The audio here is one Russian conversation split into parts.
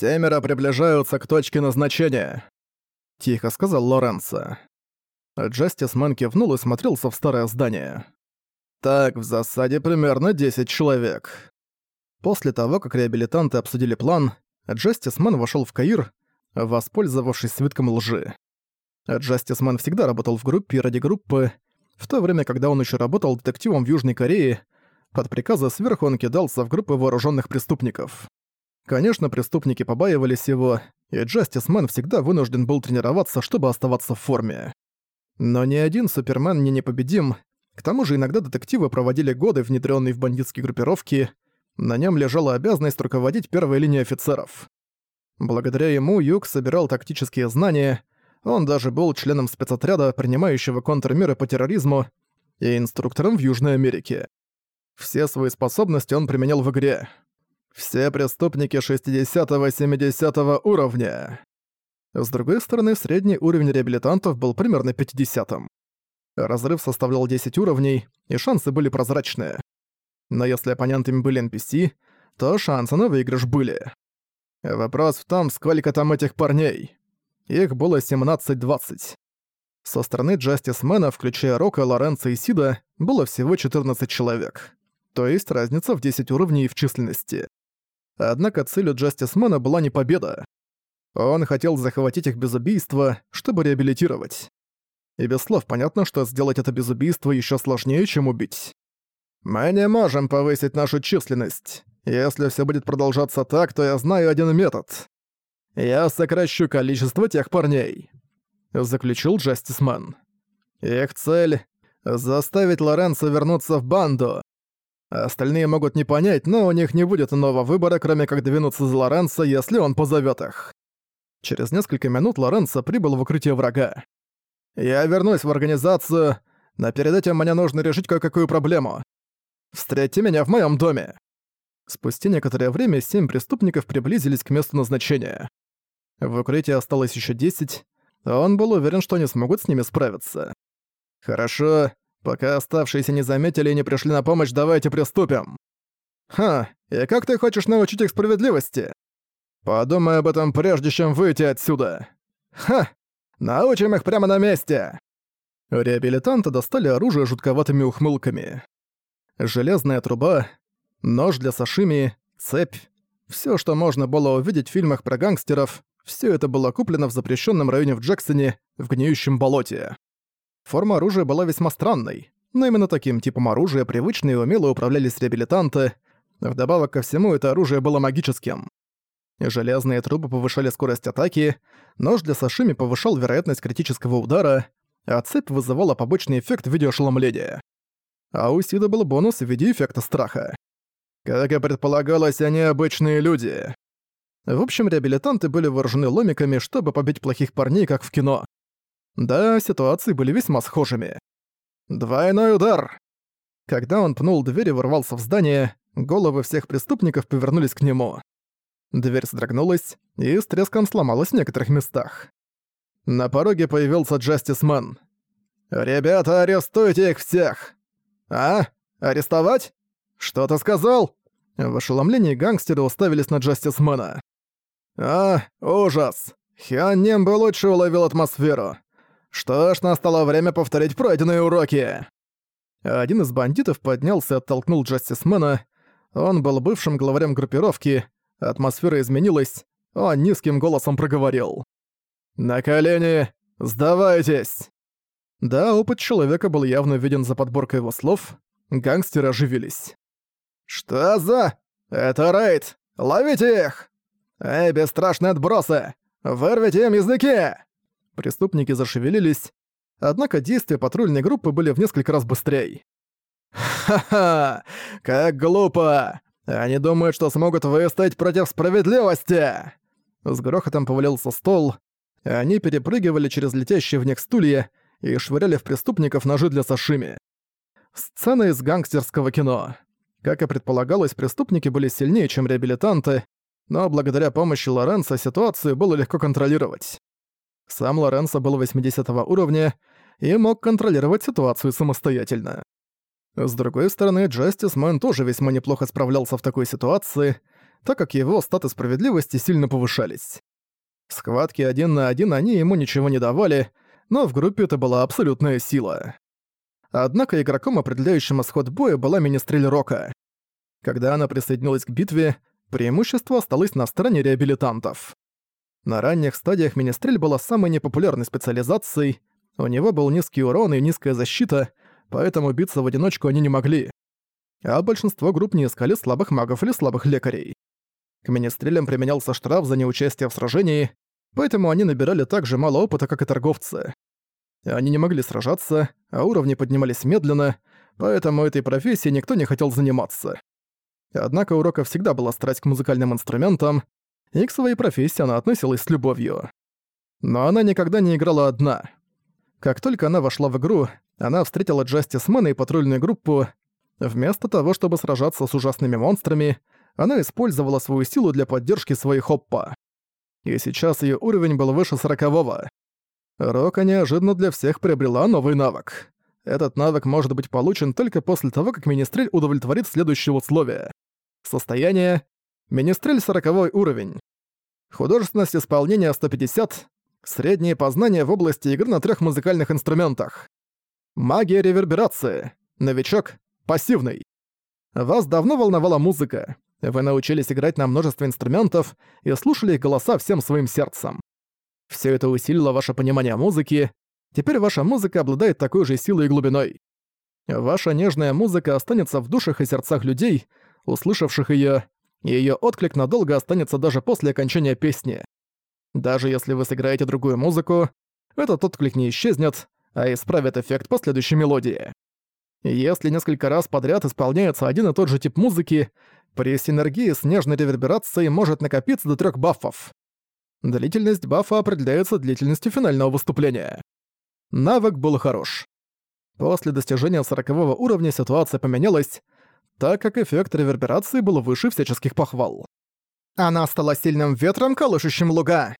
«Семеро приближаются к точке назначения», — тихо сказал Лоренцо. Джастис Мэн кивнул и всмотрелся в старое здание. «Так, в засаде примерно 10 человек». После того, как реабилитанты обсудили план, Джастис Мэн вошёл в Каир, воспользовавшись свитком лжи. Джастис Мэн всегда работал в группе ради группы, в то время, когда он еще работал детективом в Южной Корее, под приказы сверху он кидался в группы вооруженных преступников. Конечно, преступники побаивались его, и Джастис Мэн всегда вынужден был тренироваться, чтобы оставаться в форме. Но ни один Супермен не непобедим, к тому же иногда детективы проводили годы, внедренные в бандитские группировки, на нем лежала обязанность руководить первой линией офицеров. Благодаря ему Юг собирал тактические знания, он даже был членом спецотряда, принимающего контрмеры по терроризму, и инструктором в Южной Америке. Все свои способности он применял в игре. Все преступники 60-70 уровня. С другой стороны, средний уровень реабилитантов был примерно 50-м. Разрыв составлял 10 уровней, и шансы были прозрачные. Но если оппонентами были NPC, то шансы на выигрыш были. Вопрос в том, сколько там этих парней. Их было 17-20. Со стороны Джастисмена, включая Рока, Лоренца и Сида, было всего 14 человек. То есть разница в 10 уровней в численности. Однако целью Джастисмена была не победа. Он хотел захватить их без убийства, чтобы реабилитировать. И без слов понятно, что сделать это без убийства еще сложнее, чем убить. «Мы не можем повысить нашу численность. Если все будет продолжаться так, то я знаю один метод. Я сокращу количество тех парней», — заключил Джастисман. «Их цель — заставить Лоренцо вернуться в банду. Остальные могут не понять, но у них не будет иного выбора, кроме как двинуться за Лоренцо, если он позовет их». Через несколько минут Лоренцо прибыл в укрытие врага. «Я вернусь в организацию, но перед этим мне нужно решить кое-какую проблему. Встретьте меня в моем доме!» Спустя некоторое время семь преступников приблизились к месту назначения. В укрытии осталось еще десять, он был уверен, что они смогут с ними справиться. «Хорошо, пока оставшиеся не заметили и не пришли на помощь, давайте приступим!» «Ха, и как ты хочешь научить их справедливости?» «Подумай об этом прежде, чем выйти отсюда!» «Ха! Научим их прямо на месте!» Реабилитанты достали оружие жутковатыми ухмылками. Железная труба, нож для сашими, цепь. Все, что можно было увидеть в фильмах про гангстеров, все это было куплено в запрещенном районе в Джексоне, в гниющем болоте. Форма оружия была весьма странной, но именно таким типом оружия привычно и умело управлялись реабилитанты. Вдобавок ко всему, это оружие было магическим. Железные трубы повышали скорость атаки, нож для сашими повышал вероятность критического удара, а цепь вызывала побочный эффект в виде ошеломления. А у Сида был бонус в виде эффекта страха. Как и предполагалось, они обычные люди. В общем, реабилитанты были вооружены ломиками, чтобы побить плохих парней, как в кино. Да, ситуации были весьма схожими. Двойной удар! Когда он пнул дверь и ворвался в здание, головы всех преступников повернулись к нему. Дверь содрогнулась и с треском сломалась в некоторых местах. На пороге появился Джастис Мэн. «Ребята, арестуйте их всех!» «А? Арестовать? Что ты сказал?» В ошеломлении гангстеры уставились на Джастисмена. «А, ужас! Хиан бы лучше уловил атмосферу. Что ж, настало время повторить пройденные уроки!» Один из бандитов поднялся и оттолкнул Джастисмена. Он был бывшим главарем группировки. Атмосфера изменилась. Он низким голосом проговорил. «На колени! Сдавайтесь!» Да, опыт человека был явно виден за подборкой его слов. Гангстеры оживились. «Что за? Это рейд! Ловите их! Эй, бесстрашные отбросы! Вырвите им языки!» Преступники зашевелились, однако действия патрульной группы были в несколько раз быстрее. «Ха-ха! Как глупо! Они думают, что смогут выстоять против справедливости!» С грохотом повалился стол, они перепрыгивали через летящие в них стулья, и швыряли в преступников ножи для сашими. Сцена из гангстерского кино. Как и предполагалось, преступники были сильнее, чем реабилитанты, но благодаря помощи Лоренса ситуацию было легко контролировать. Сам Лоренсо был 80 уровня и мог контролировать ситуацию самостоятельно. С другой стороны, Джастис Мэн тоже весьма неплохо справлялся в такой ситуации. так как его статы справедливости сильно повышались. Схватки один на один они ему ничего не давали, но в группе это была абсолютная сила. Однако игроком, определяющим исход боя, была Министрель Рока. Когда она присоединилась к битве, преимущество осталось на стороне реабилитантов. На ранних стадиях Министрель была самой непопулярной специализацией, у него был низкий урон и низкая защита, поэтому биться в одиночку они не могли. А большинство групп не искали слабых магов или слабых лекарей. К Министрелям применялся штраф за неучастие в сражении, поэтому они набирали так же мало опыта, как и торговцы. Они не могли сражаться, а уровни поднимались медленно, поэтому этой профессией никто не хотел заниматься. Однако у Рока всегда была страсть к музыкальным инструментам, и к своей профессии она относилась с любовью. Но она никогда не играла одна. Как только она вошла в игру, она встретила Джастис Мэна и патрульную группу. Вместо того, чтобы сражаться с ужасными монстрами, она использовала свою силу для поддержки своих оппа. И сейчас ее уровень был выше сорокового. Рока неожиданно для всех приобрела новый навык. Этот навык может быть получен только после того, как Министрель удовлетворит следующее условие. Состояние. Министрель 40 уровень. Художественность исполнения 150. Средние познания в области игры на трех музыкальных инструментах. Магия реверберации. Новичок. Пассивный. Вас давно волновала музыка. Вы научились играть на множестве инструментов и слушали их голоса всем своим сердцем. Все это усилило ваше понимание музыки. Теперь ваша музыка обладает такой же силой и глубиной. Ваша нежная музыка останется в душах и сердцах людей, услышавших ее, ее отклик надолго останется даже после окончания песни. Даже если вы сыграете другую музыку, этот отклик не исчезнет, а исправит эффект последующей мелодии. Если несколько раз подряд исполняется один и тот же тип музыки, при синергии с нежной реверберацией может накопиться до трех баффов. Длительность бафа определяется длительностью финального выступления. Навык был хорош. После достижения 40 уровня ситуация поменялась, так как эффект реверберации был выше всяческих похвал. Она стала сильным ветром, колышущим луга.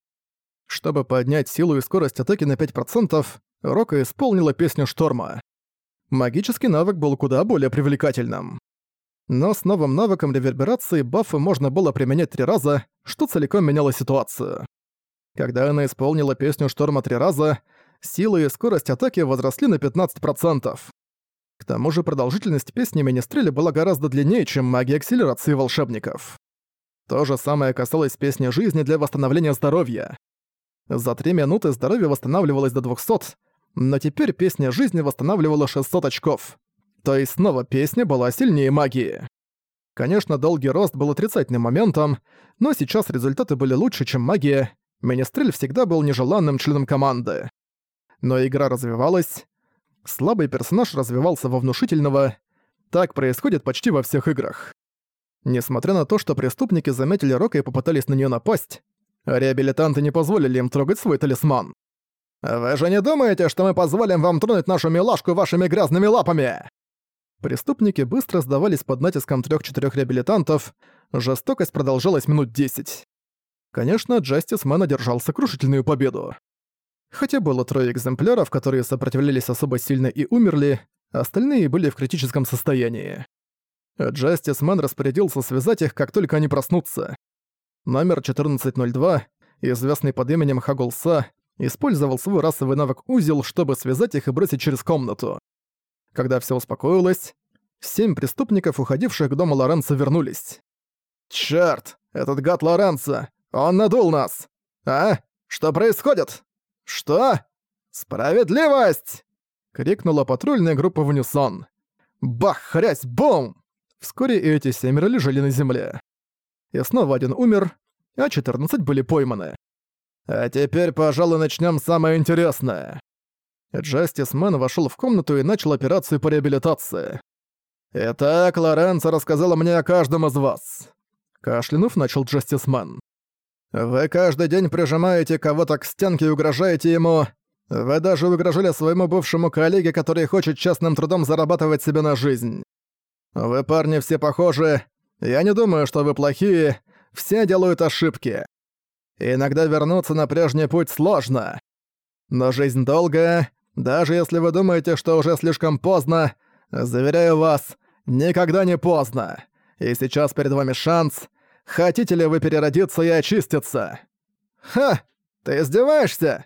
Чтобы поднять силу и скорость атаки на 5%, Рока исполнила песню Шторма. Магический навык был куда более привлекательным. Но с новым навыком реверберации бафы можно было применять три раза, что целиком меняло ситуацию. Когда она исполнила песню Шторма три раза, сила и скорость атаки возросли на 15%. К тому же продолжительность песни Министреля была гораздо длиннее, чем магия акселерации волшебников. То же самое касалось песни жизни для восстановления здоровья. За три минуты здоровье восстанавливалось до 200, но теперь песня жизни восстанавливала 600 очков. То есть снова песня была сильнее магии. Конечно, долгий рост был отрицательным моментом, но сейчас результаты были лучше, чем магия. Министрель всегда был нежеланным членом команды. Но игра развивалась. Слабый персонаж развивался во внушительного. Так происходит почти во всех играх. Несмотря на то, что преступники заметили Рока и попытались на нее напасть, реабилитанты не позволили им трогать свой талисман. «Вы же не думаете, что мы позволим вам тронуть нашу милашку вашими грязными лапами?» Преступники быстро сдавались под натиском трех-четырех реабилитантов, жестокость продолжалась минут десять. Конечно, Джастис Мэн одержал сокрушительную победу. Хотя было трое экземпляров, которые сопротивлялись особо сильно и умерли, остальные были в критическом состоянии. Джастис Мэн распорядился связать их, как только они проснутся. Номер 1402, известный под именем Хаголса, использовал свой расовый навык Узел, чтобы связать их и бросить через комнату. Когда все успокоилось, семь преступников, уходивших к дому Лоренца, вернулись. «Чёрт! Этот гад Лоренца! Он надул нас! А? Что происходит? Что? Справедливость!» — крикнула патрульная группа в унисон. Бах, хрясь, бум! Вскоре и эти семеро лежали на земле. И снова один умер, а 14 были пойманы. А теперь, пожалуй, начнем самое интересное. Джастис Мэн вошел в комнату и начал операцию по реабилитации. «Итак, Лоренцо рассказала мне о каждом из вас». Кашлянув, начал Джастис Мэн. «Вы каждый день прижимаете кого-то к стенке и угрожаете ему. Вы даже угрожали своему бывшему коллеге, который хочет честным трудом зарабатывать себе на жизнь. Вы, парни, все похожи. Я не думаю, что вы плохие. Все делают ошибки. Иногда вернуться на прежний путь сложно. Но жизнь долгая. Даже если вы думаете, что уже слишком поздно, заверяю вас, никогда не поздно. И сейчас перед вами шанс. Хотите ли вы переродиться и очиститься?» «Ха! Ты издеваешься?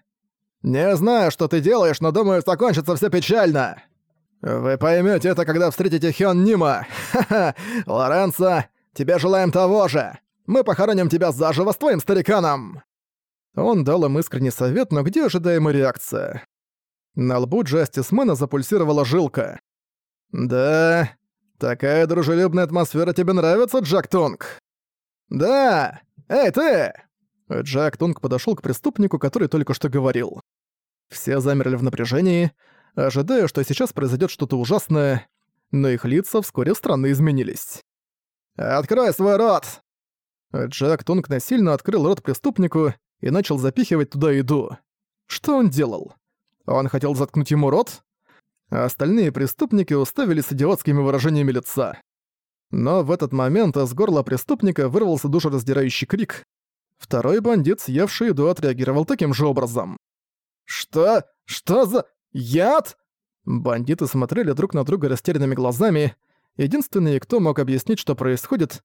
Не знаю, что ты делаешь, но думаю, закончится все печально!» «Вы поймете это, когда встретите Хён Нима! Ха-ха! Лоренцо, тебе желаем того же! Мы похороним тебя заживо с твоим стариканом!» Он дал им искренний совет, но где ожидаемая реакция? На лбу Джастисмена запульсировала жилка. «Да, такая дружелюбная атмосфера тебе нравится, Джак Тунг?» «Да! Эй, ты!» Джак Тунг подошёл к преступнику, который только что говорил. Все замерли в напряжении, ожидая, что сейчас произойдет что-то ужасное, но их лица вскоре странно изменились. «Открой свой рот!» Джак Тунг насильно открыл рот преступнику и начал запихивать туда еду. Что он делал? Он хотел заткнуть ему рот? Остальные преступники уставили с идиотскими выражениями лица. Но в этот момент из горла преступника вырвался душераздирающий крик. Второй бандит, съевший еду, отреагировал таким же образом. «Что? Что за... яд?» Бандиты смотрели друг на друга растерянными глазами. Единственные, кто мог объяснить, что происходит,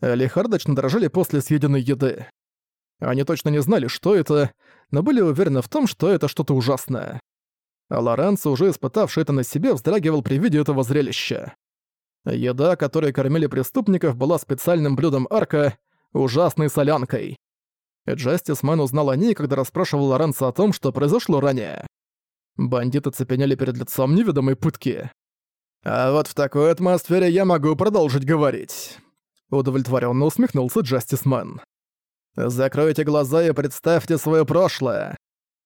лихорадочно дрожали после съеденной еды. Они точно не знали, что это, но были уверены в том, что это что-то ужасное. А Лоренцо, уже испытавший это на себе, вздрагивал при виде этого зрелища. Еда, которой кормили преступников, была специальным блюдом арка, ужасной солянкой. Джастис Мэн узнал о ней, когда расспрашивал Лоренцо о том, что произошло ранее. Бандиты цепенели перед лицом неведомой пытки. «А вот в такой атмосфере я могу продолжить говорить», — удовлетворенно усмехнулся Джастис Мэн. Закройте глаза и представьте свое прошлое.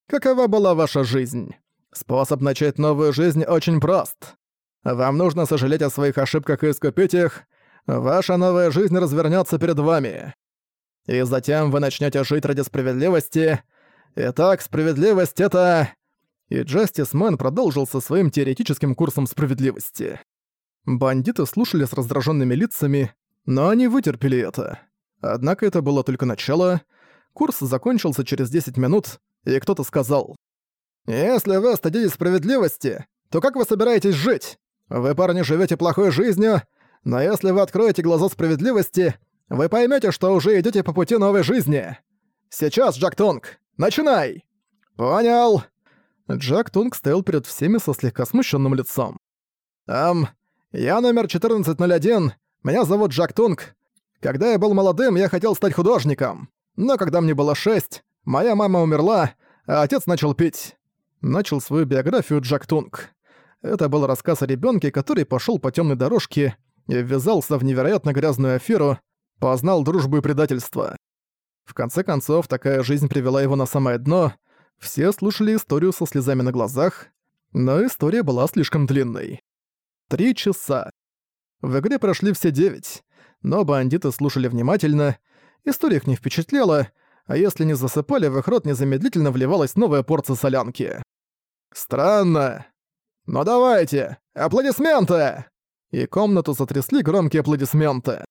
Какова была ваша жизнь? Способ начать новую жизнь очень прост. Вам нужно сожалеть о своих ошибках и искупить их. Ваша новая жизнь развернется перед вами. И затем вы начнете жить ради справедливости. Итак, справедливость — это... И Джастис Мэн продолжил со своим теоретическим курсом справедливости. Бандиты слушали с раздраженными лицами, но они вытерпели это. Однако это было только начало. Курс закончился через 10 минут, и кто-то сказал. «Если вы стыдитесь справедливости, то как вы собираетесь жить? Вы, парни, живете плохой жизнью, но если вы откроете глаза справедливости, вы поймете, что уже идете по пути новой жизни. Сейчас, Джак Тунг, начинай!» «Понял!» Джак Тунг стоял перед всеми со слегка смущенным лицом. «Эм, я номер 1401, меня зовут Джак Тунг, когда я был молодым, я хотел стать художником. Но когда мне было шесть, моя мама умерла, а отец начал пить. Начал свою биографию Джак Тунг. Это был рассказ о ребенке, который пошел по темной дорожке и ввязался в невероятно грязную аферу, познал дружбу и предательство. В конце концов, такая жизнь привела его на самое дно. Все слушали историю со слезами на глазах, но история была слишком длинной. Три часа. В игре прошли все девять но бандиты слушали внимательно, история их не впечатлила, а если не засыпали, в их рот незамедлительно вливалась новая порция солянки. «Странно. Но давайте! Аплодисменты!» И комнату сотрясли громкие аплодисменты.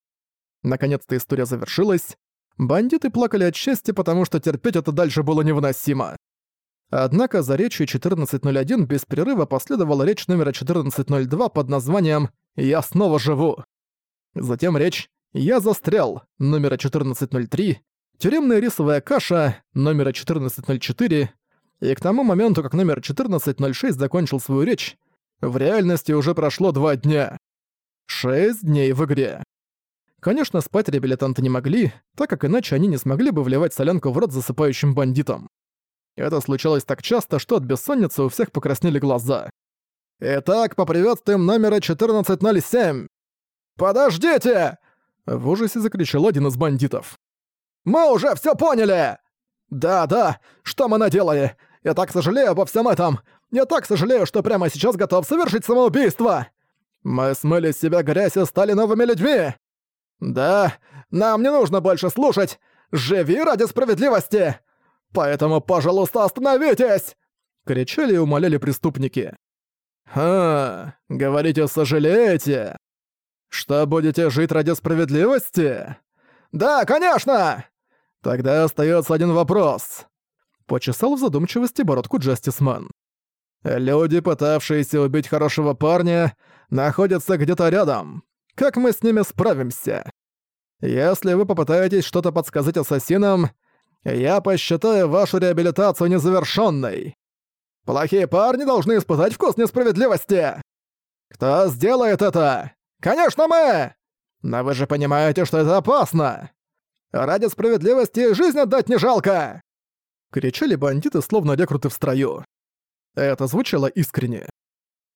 Наконец-то история завершилась. Бандиты плакали от счастья, потому что терпеть это дальше было невыносимо. Однако за речью 14.01 без перерыва последовала речь номера 14.02 под названием «Я снова живу». Затем речь «Я застрял» номера 1403, тюремная рисовая каша номера 1404, и к тому моменту, как номер 1406 закончил свою речь, в реальности уже прошло два дня. Шесть дней в игре. Конечно, спать реабилитанты не могли, так как иначе они не смогли бы вливать солянку в рот засыпающим бандитам. Это случалось так часто, что от бессонницы у всех покраснели глаза. «Итак, поприветствуем номера 1407!» «Подождите!» — в ужасе закричал один из бандитов. «Мы уже все поняли!» «Да-да, что мы наделали? Я так сожалею обо всем этом! Я так сожалею, что прямо сейчас готов совершить самоубийство! Мы смыли с себя грязь и стали новыми людьми! Да, нам не нужно больше слушать! Живи ради справедливости! Поэтому, пожалуйста, остановитесь!» Кричали и умоляли преступники. «Ха, говорите, сожалеете?» Что, будете жить ради справедливости? Да, конечно! Тогда остается один вопрос. Почесал в задумчивости бородку Джастисман. Люди, пытавшиеся убить хорошего парня, находятся где-то рядом. Как мы с ними справимся? Если вы попытаетесь что-то подсказать ассасинам, я посчитаю вашу реабилитацию незавершенной. Плохие парни должны испытать вкус несправедливости. Кто сделает это? Конечно, мы! Но вы же понимаете, что это опасно. Ради справедливости жизнь отдать не жалко!» Кричали бандиты, словно рекруты в строю. Это звучало искренне.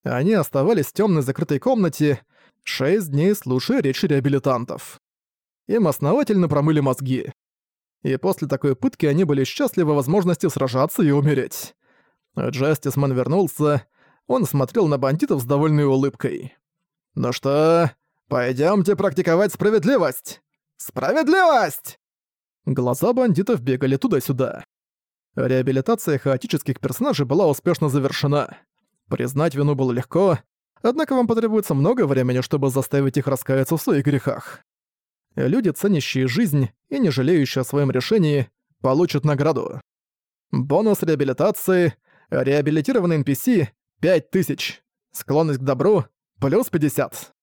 Они оставались в темной закрытой комнате, шесть дней слушая речи реабилитантов. Им основательно промыли мозги. И после такой пытки они были счастливы возможности сражаться и умереть. Джастисман вернулся, он смотрел на бандитов с довольной улыбкой. «Ну что, пойдёмте практиковать справедливость! Справедливость!» Глаза бандитов бегали туда-сюда. Реабилитация хаотических персонажей была успешно завершена. Признать вину было легко, однако вам потребуется много времени, чтобы заставить их раскаяться в своих грехах. Люди, ценящие жизнь и не жалеющие о своем решении, получат награду. Бонус реабилитации, реабилитированный NPC — 5000, склонность к добру — плюс 50.